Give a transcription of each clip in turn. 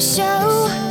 show.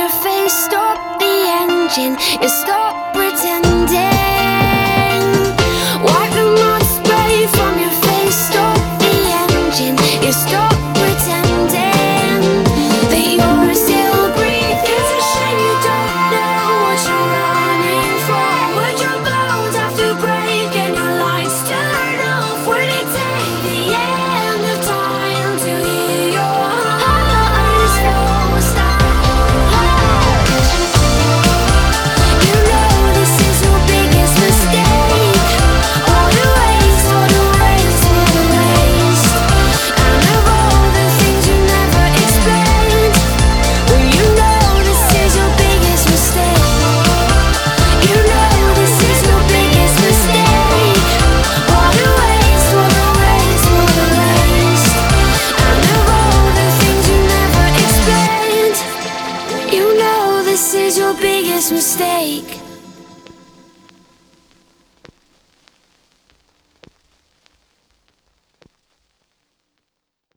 your face, stop the engine. You stop pretending. mistake.